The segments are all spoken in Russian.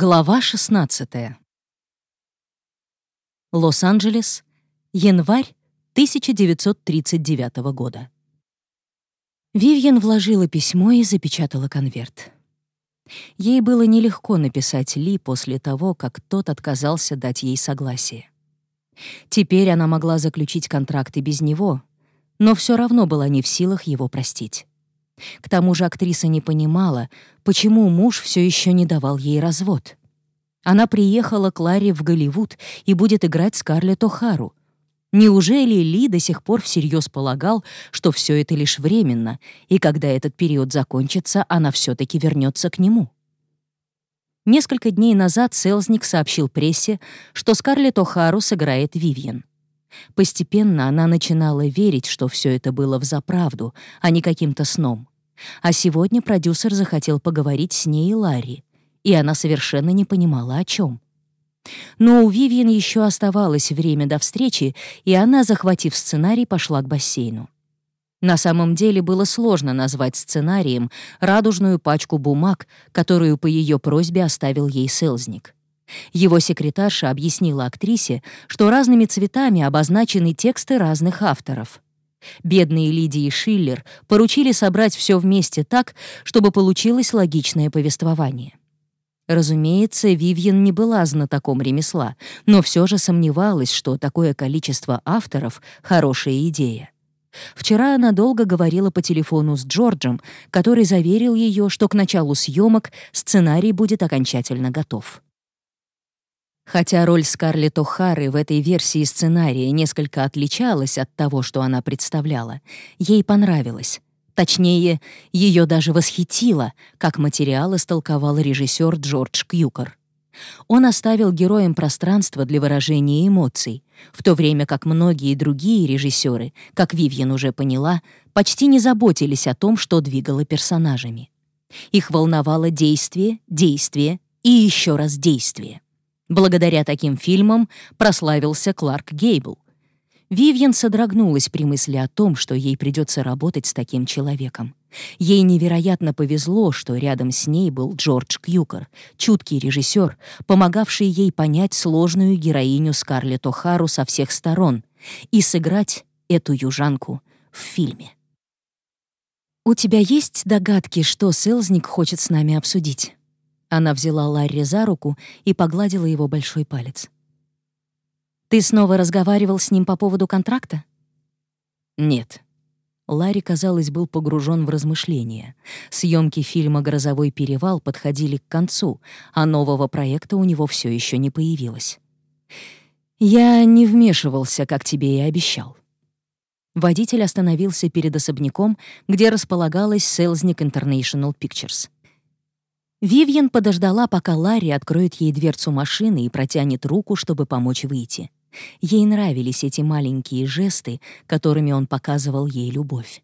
Глава 16. Лос-Анджелес, январь 1939 года. Вивьен вложила письмо и запечатала конверт. Ей было нелегко написать Ли после того, как тот отказался дать ей согласие. Теперь она могла заключить контракт и без него, но все равно была не в силах его простить. К тому же актриса не понимала, почему муж все еще не давал ей развод. Она приехала к Ларе в Голливуд и будет играть Скарлетт О'Хару. Неужели Ли до сих пор всерьез полагал, что все это лишь временно, и когда этот период закончится, она все таки вернется к нему? Несколько дней назад Селзник сообщил прессе, что Скарлетт О'Хару сыграет Вивьен. Постепенно она начинала верить, что все это было взаправду, а не каким-то сном. А сегодня продюсер захотел поговорить с ней и Ларри, и она совершенно не понимала, о чем. Но у Вивьен еще оставалось время до встречи, и она, захватив сценарий, пошла к бассейну. На самом деле было сложно назвать сценарием радужную пачку бумаг, которую по ее просьбе оставил ей Селзник. Его секретарша объяснила актрисе, что разными цветами обозначены тексты разных авторов. Бедные Лидии и Шиллер поручили собрать все вместе так, чтобы получилось логичное повествование. Разумеется, Вивьен не была знатоком ремесла, но все же сомневалась, что такое количество авторов — хорошая идея. Вчера она долго говорила по телефону с Джорджем, который заверил ее, что к началу съемок сценарий будет окончательно готов. Хотя роль Скарлетт О'Хары в этой версии сценария несколько отличалась от того, что она представляла, ей понравилось. Точнее, ее даже восхитило, как материал истолковал режиссер Джордж Кьюкер. Он оставил героям пространство для выражения эмоций, в то время как многие другие режиссеры, как Вивьен уже поняла, почти не заботились о том, что двигало персонажами. Их волновало действие, действие и еще раз действие. Благодаря таким фильмам прославился Кларк Гейбл. Вивьен содрогнулась при мысли о том, что ей придется работать с таким человеком. Ей невероятно повезло, что рядом с ней был Джордж Кьюкер, чуткий режиссер, помогавший ей понять сложную героиню Скарлетт О'Хару со всех сторон и сыграть эту южанку в фильме. «У тебя есть догадки, что Селзник хочет с нами обсудить?» Она взяла Ларри за руку и погладила его большой палец. «Ты снова разговаривал с ним по поводу контракта?» «Нет». Ларри, казалось, был погружен в размышления. Съемки фильма «Грозовой перевал» подходили к концу, а нового проекта у него все еще не появилось. «Я не вмешивался, как тебе и обещал». Водитель остановился перед особняком, где располагалась Селзник International Pictures. Вивьен подождала, пока Ларри откроет ей дверцу машины и протянет руку, чтобы помочь выйти. Ей нравились эти маленькие жесты, которыми он показывал ей любовь.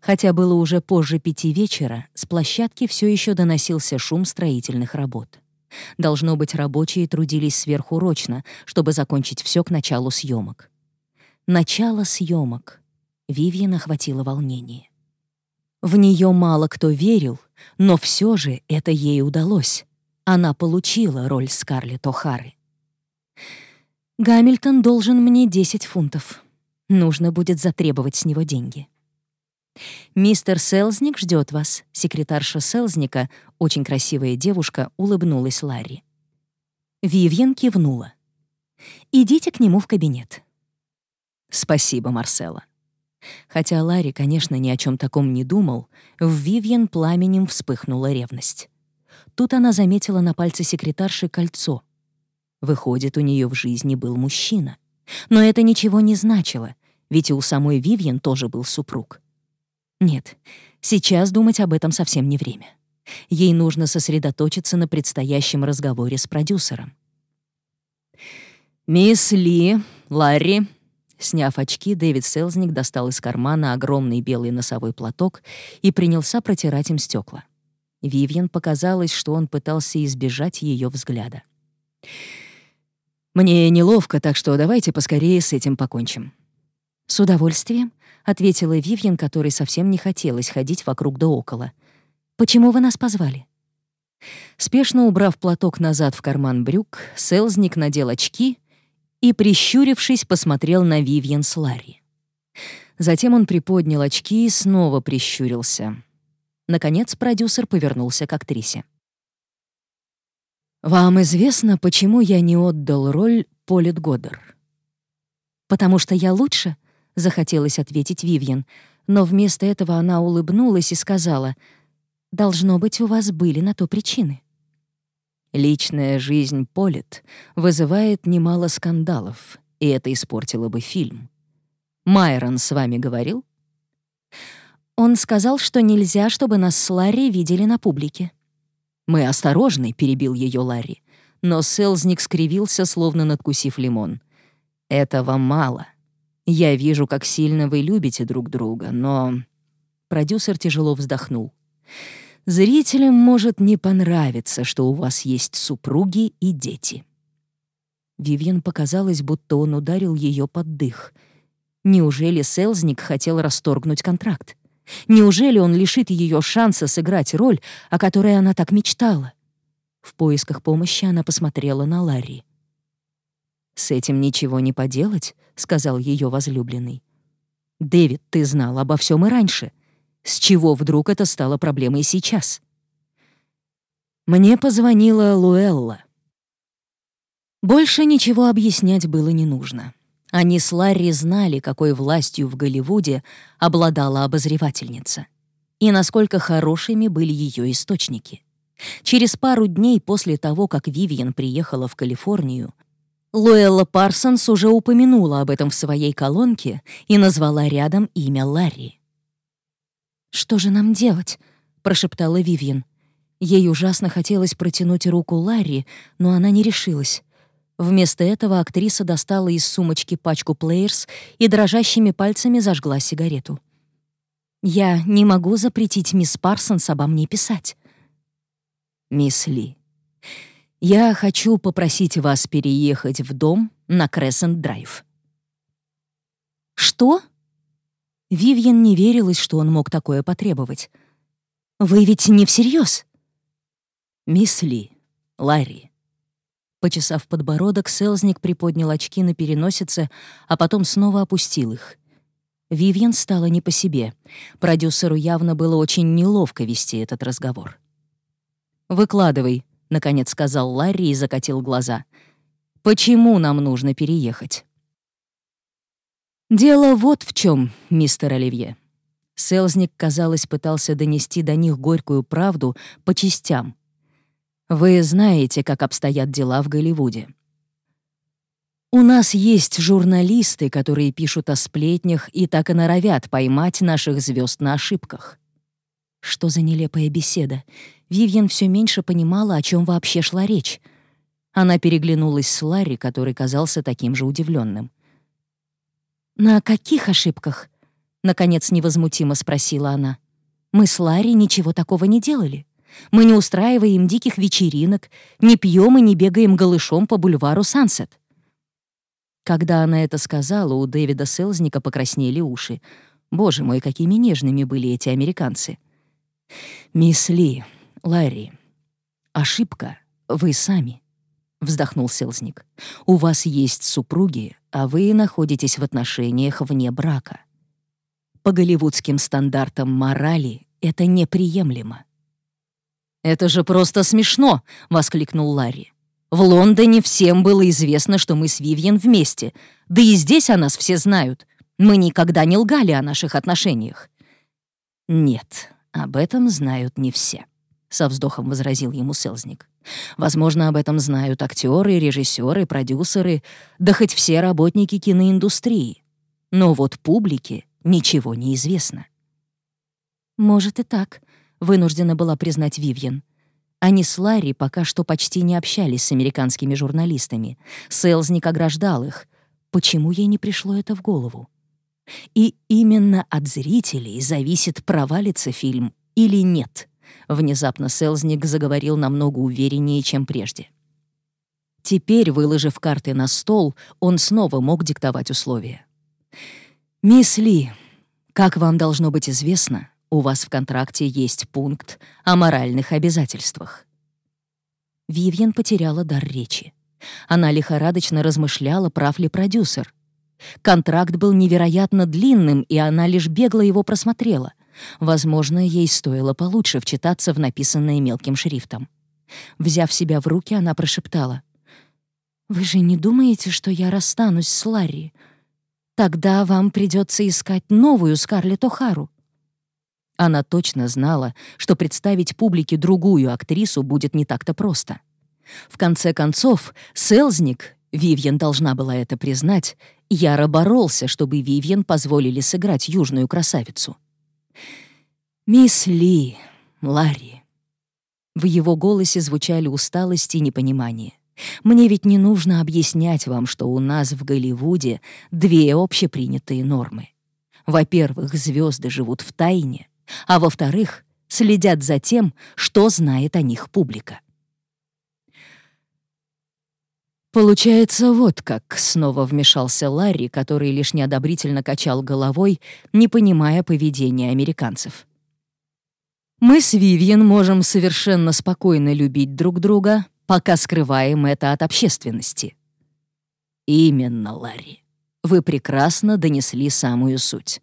Хотя было уже позже пяти вечера, с площадки все еще доносился шум строительных работ. Должно быть, рабочие трудились сверхурочно, чтобы закончить все к началу съемок. Начало съемок. Вивьен охватило волнение. В нее мало кто верил, но все же это ей удалось. Она получила роль Скарлетт О'Хары. «Гамильтон должен мне 10 фунтов. Нужно будет затребовать с него деньги». «Мистер Селзник ждет вас», — секретарша Селзника, очень красивая девушка, улыбнулась Ларри. Вивьен кивнула. «Идите к нему в кабинет». «Спасибо, Марсела». Хотя Ларри, конечно, ни о чем таком не думал, в Вивьен пламенем вспыхнула ревность. Тут она заметила на пальце секретарши кольцо. Выходит, у нее в жизни был мужчина. Но это ничего не значило, ведь и у самой Вивьен тоже был супруг. Нет, сейчас думать об этом совсем не время. Ей нужно сосредоточиться на предстоящем разговоре с продюсером. «Мисс Ли, Ларри», Сняв очки, Дэвид Селзник достал из кармана огромный белый носовой платок и принялся протирать им стекла. Вивьен показалось, что он пытался избежать ее взгляда. «Мне неловко, так что давайте поскорее с этим покончим». «С удовольствием», — ответила Вивьен, которой совсем не хотелось ходить вокруг да около. «Почему вы нас позвали?» Спешно убрав платок назад в карман брюк, Селзник надел очки и, прищурившись, посмотрел на Вивьен с Ларри. Затем он приподнял очки и снова прищурился. Наконец продюсер повернулся к актрисе. «Вам известно, почему я не отдал роль Полит Годдер?» «Потому что я лучше?» — захотелось ответить Вивьен, но вместо этого она улыбнулась и сказала, «Должно быть, у вас были на то причины». Личная жизнь Полит вызывает немало скандалов, и это испортило бы фильм. Майрон с вами говорил? Он сказал, что нельзя, чтобы нас с Ларри видели на публике. Мы осторожны, перебил ее Ларри, но Селзник скривился, словно надкусив лимон. Этого мало. Я вижу, как сильно вы любите друг друга, но... Продюсер тяжело вздохнул. Зрителям может не понравиться, что у вас есть супруги и дети. Вивьен показалось, будто он ударил ее под дых. Неужели Селзник хотел расторгнуть контракт? Неужели он лишит ее шанса сыграть роль, о которой она так мечтала? В поисках помощи она посмотрела на Ларри. «С этим ничего не поделать», — сказал ее возлюбленный. «Дэвид, ты знал обо всем и раньше. С чего вдруг это стало проблемой сейчас? Мне позвонила Луэлла. Больше ничего объяснять было не нужно. Они с Ларри знали, какой властью в Голливуде обладала обозревательница и насколько хорошими были ее источники. Через пару дней после того, как Вивиан приехала в Калифорнию, Луэлла Парсонс уже упомянула об этом в своей колонке и назвала рядом имя Ларри. «Что же нам делать?» — прошептала Вивьен. Ей ужасно хотелось протянуть руку Ларри, но она не решилась. Вместо этого актриса достала из сумочки пачку плеерс и дрожащими пальцами зажгла сигарету. «Я не могу запретить мисс Парсонс обо мне писать». «Мисс Ли, я хочу попросить вас переехать в дом на Крессент-Драйв». «Что?» Вивьен не верилась, что он мог такое потребовать. «Вы ведь не всерьез? «Мисс Ли, Ларри». Почесав подбородок, Селзник приподнял очки на переносице, а потом снова опустил их. Вивьен стала не по себе. Продюсеру явно было очень неловко вести этот разговор. «Выкладывай», — наконец сказал Ларри и закатил глаза. «Почему нам нужно переехать?» «Дело вот в чем, мистер Оливье». Селзник, казалось, пытался донести до них горькую правду по частям. «Вы знаете, как обстоят дела в Голливуде. У нас есть журналисты, которые пишут о сплетнях и так и норовят поймать наших звезд на ошибках. Что за нелепая беседа? Вивьен все меньше понимала, о чем вообще шла речь. Она переглянулась с Ларри, который казался таким же удивленным. «На каких ошибках?» — наконец невозмутимо спросила она. «Мы с Ларри ничего такого не делали. Мы не устраиваем диких вечеринок, не пьем и не бегаем голышом по бульвару Сансет». Когда она это сказала, у Дэвида Селзника покраснели уши. Боже мой, какими нежными были эти американцы. «Мисс Ли, Ларри, ошибка вы сами», — вздохнул Селзник. «У вас есть супруги, а вы находитесь в отношениях вне брака. По голливудским стандартам морали это неприемлемо. «Это же просто смешно!» — воскликнул Ларри. «В Лондоне всем было известно, что мы с Вивьен вместе. Да и здесь о нас все знают. Мы никогда не лгали о наших отношениях». «Нет, об этом знают не все», — со вздохом возразил ему Селзник. Возможно, об этом знают актеры, режиссеры, продюсеры, да хоть все работники киноиндустрии. Но вот публике ничего не известно. «Может и так», — вынуждена была признать Вивьен. Они с Ларри пока что почти не общались с американскими журналистами. Селзник ограждал их. Почему ей не пришло это в голову? И именно от зрителей зависит, провалится фильм или нет. Внезапно Селзник заговорил намного увереннее, чем прежде. Теперь, выложив карты на стол, он снова мог диктовать условия. «Мисс Ли, как вам должно быть известно, у вас в контракте есть пункт о моральных обязательствах. Вивьен потеряла дар речи. Она лихорадочно размышляла, прав ли продюсер. Контракт был невероятно длинным, и она лишь бегло его просмотрела. Возможно, ей стоило получше вчитаться в написанное мелким шрифтом. Взяв себя в руки, она прошептала. «Вы же не думаете, что я расстанусь с Ларри? Тогда вам придется искать новую Скарлетт О'Хару». Она точно знала, что представить публике другую актрису будет не так-то просто. В конце концов, Селзник, Вивьен должна была это признать, яро боролся, чтобы Вивьен позволили сыграть южную красавицу. «Мисс Ли, Ларри». В его голосе звучали усталость и непонимание. «Мне ведь не нужно объяснять вам, что у нас в Голливуде две общепринятые нормы. Во-первых, звезды живут в тайне, а во-вторых, следят за тем, что знает о них публика. «Получается, вот как», — снова вмешался Ларри, который лишь неодобрительно качал головой, не понимая поведения американцев. «Мы с Вивьен можем совершенно спокойно любить друг друга, пока скрываем это от общественности». «Именно, Ларри. Вы прекрасно донесли самую суть».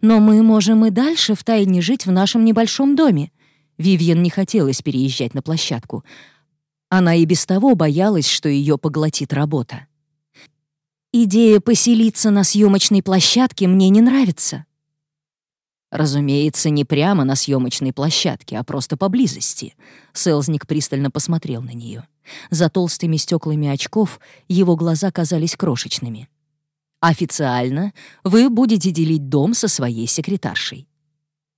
«Но мы можем и дальше втайне жить в нашем небольшом доме». Вивьен не хотелось переезжать на площадку — она и без того боялась, что ее поглотит работа. «Идея поселиться на съемочной площадке мне не нравится». Разумеется, не прямо на съемочной площадке, а просто поблизости. Селзник пристально посмотрел на нее. За толстыми стеклами очков его глаза казались крошечными. «Официально вы будете делить дом со своей секретаршей».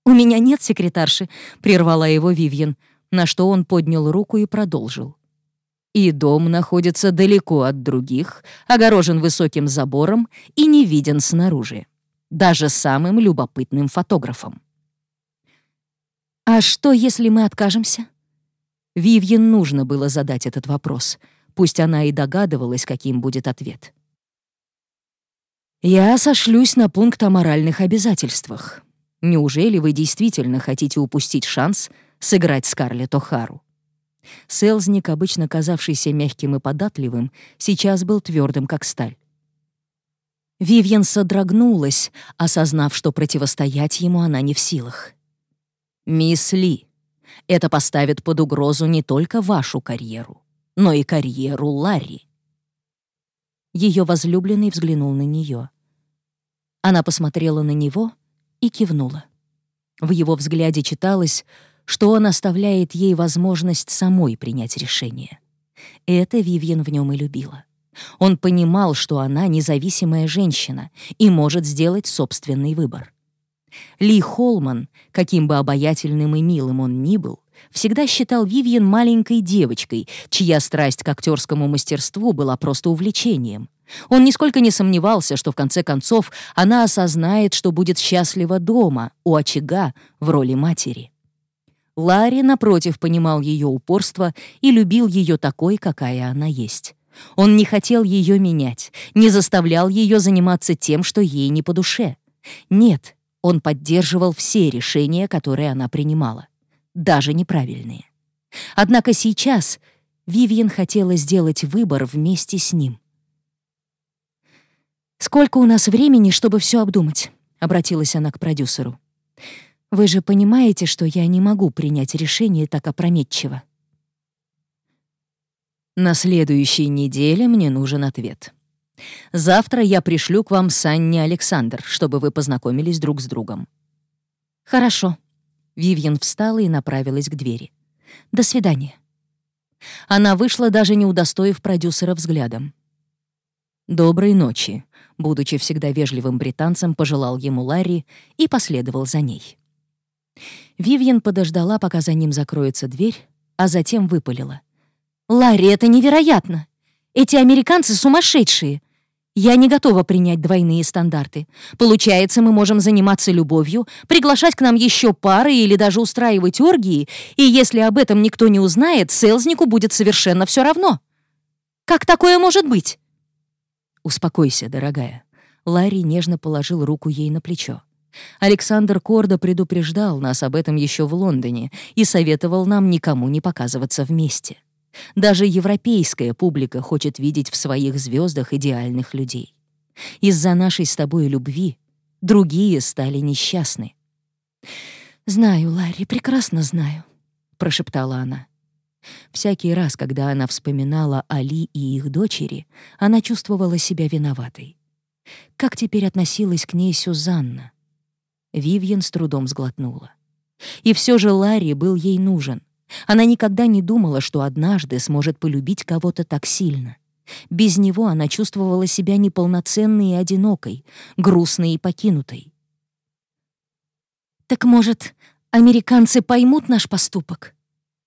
«У меня нет секретарши», — прервала его Вивьен, на что он поднял руку и продолжил. И дом находится далеко от других, огорожен высоким забором и не виден снаружи, даже самым любопытным фотографом. «А что, если мы откажемся?» Вивьен нужно было задать этот вопрос, пусть она и догадывалась, каким будет ответ. «Я сошлюсь на пункт о моральных обязательствах. Неужели вы действительно хотите упустить шанс сыграть Скарлетт О'Хару?» Селзник, обычно казавшийся мягким и податливым, сейчас был твердым, как сталь. Вивьен содрогнулась, осознав, что противостоять ему она не в силах. «Мисс Ли, это поставит под угрозу не только вашу карьеру, но и карьеру Ларри». Ее возлюбленный взглянул на нее. Она посмотрела на него и кивнула. В его взгляде читалось — что он оставляет ей возможность самой принять решение. Это Вивьен в нем и любила. Он понимал, что она независимая женщина и может сделать собственный выбор. Ли Холман, каким бы обаятельным и милым он ни был, всегда считал Вивьен маленькой девочкой, чья страсть к актерскому мастерству была просто увлечением. Он нисколько не сомневался, что в конце концов она осознает, что будет счастлива дома, у очага, в роли матери. Ларри, напротив, понимал ее упорство и любил ее такой, какая она есть. Он не хотел ее менять, не заставлял ее заниматься тем, что ей не по душе. Нет, он поддерживал все решения, которые она принимала, даже неправильные. Однако сейчас Вивьен хотела сделать выбор вместе с ним. «Сколько у нас времени, чтобы все обдумать?» — обратилась она к продюсеру. Вы же понимаете, что я не могу принять решение так опрометчиво. На следующей неделе мне нужен ответ. Завтра я пришлю к вам Санни Александр, чтобы вы познакомились друг с другом. Хорошо. Вивьен встала и направилась к двери. До свидания. Она вышла, даже не удостоив продюсера взглядом. «Доброй ночи», — будучи всегда вежливым британцем, пожелал ему Ларри и последовал за ней. Вивьен подождала, пока за ним закроется дверь, а затем выпалила. «Ларри, это невероятно! Эти американцы сумасшедшие! Я не готова принять двойные стандарты. Получается, мы можем заниматься любовью, приглашать к нам еще пары или даже устраивать оргии, и если об этом никто не узнает, селзнику будет совершенно все равно. Как такое может быть?» «Успокойся, дорогая». Ларри нежно положил руку ей на плечо. Александр Кордо предупреждал нас об этом еще в Лондоне и советовал нам никому не показываться вместе. Даже европейская публика хочет видеть в своих звездах идеальных людей. Из-за нашей с тобой любви другие стали несчастны. «Знаю, Ларри, прекрасно знаю», — прошептала она. Всякий раз, когда она вспоминала Али и их дочери, она чувствовала себя виноватой. Как теперь относилась к ней Сюзанна? Вивьен с трудом сглотнула. И все же Ларри был ей нужен. Она никогда не думала, что однажды сможет полюбить кого-то так сильно. Без него она чувствовала себя неполноценной и одинокой, грустной и покинутой. «Так, может, американцы поймут наш поступок?»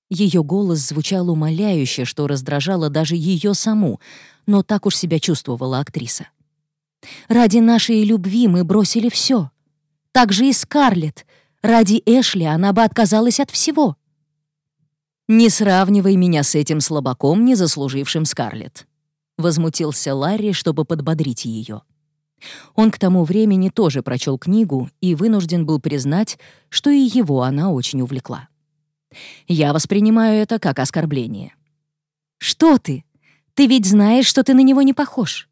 Ее голос звучал умоляюще, что раздражало даже ее саму, но так уж себя чувствовала актриса. «Ради нашей любви мы бросили все. Так же и Скарлетт. Ради Эшли она бы отказалась от всего». «Не сравнивай меня с этим слабаком, не заслужившим Скарлетт», — возмутился Ларри, чтобы подбодрить ее. Он к тому времени тоже прочел книгу и вынужден был признать, что и его она очень увлекла. «Я воспринимаю это как оскорбление». «Что ты? Ты ведь знаешь, что ты на него не похож».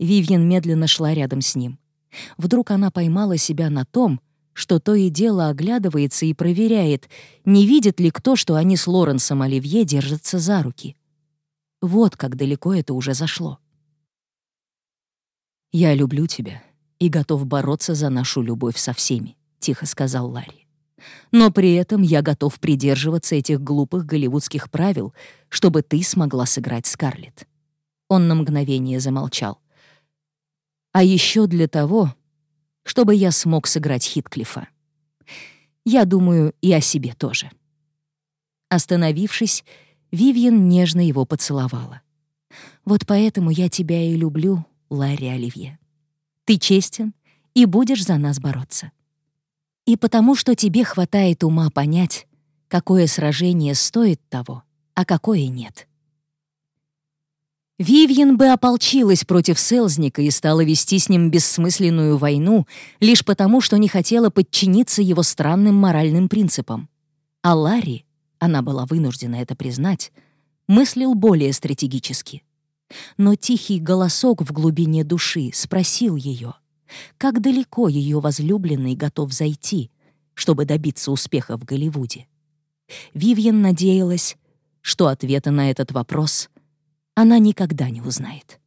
Вивьен медленно шла рядом с ним. Вдруг она поймала себя на том, что то и дело оглядывается и проверяет, не видит ли кто, что они с Лоренсом Оливье держатся за руки. Вот как далеко это уже зашло. «Я люблю тебя и готов бороться за нашу любовь со всеми», — тихо сказал Ларри. «Но при этом я готов придерживаться этих глупых голливудских правил, чтобы ты смогла сыграть Скарлетт». Он на мгновение замолчал. «А еще для того, чтобы я смог сыграть Хитклифа. Я думаю и о себе тоже». Остановившись, Вивьен нежно его поцеловала. «Вот поэтому я тебя и люблю, Ларри Оливье. Ты честен и будешь за нас бороться. И потому что тебе хватает ума понять, какое сражение стоит того, а какое нет». Вивьен бы ополчилась против Селзника и стала вести с ним бессмысленную войну лишь потому, что не хотела подчиниться его странным моральным принципам. А Ларри она была вынуждена это признать, мыслил более стратегически. Но тихий голосок в глубине души спросил ее, как далеко ее возлюбленный готов зайти, чтобы добиться успеха в Голливуде. Вивьен надеялась, что ответа на этот вопрос она никогда не узнает.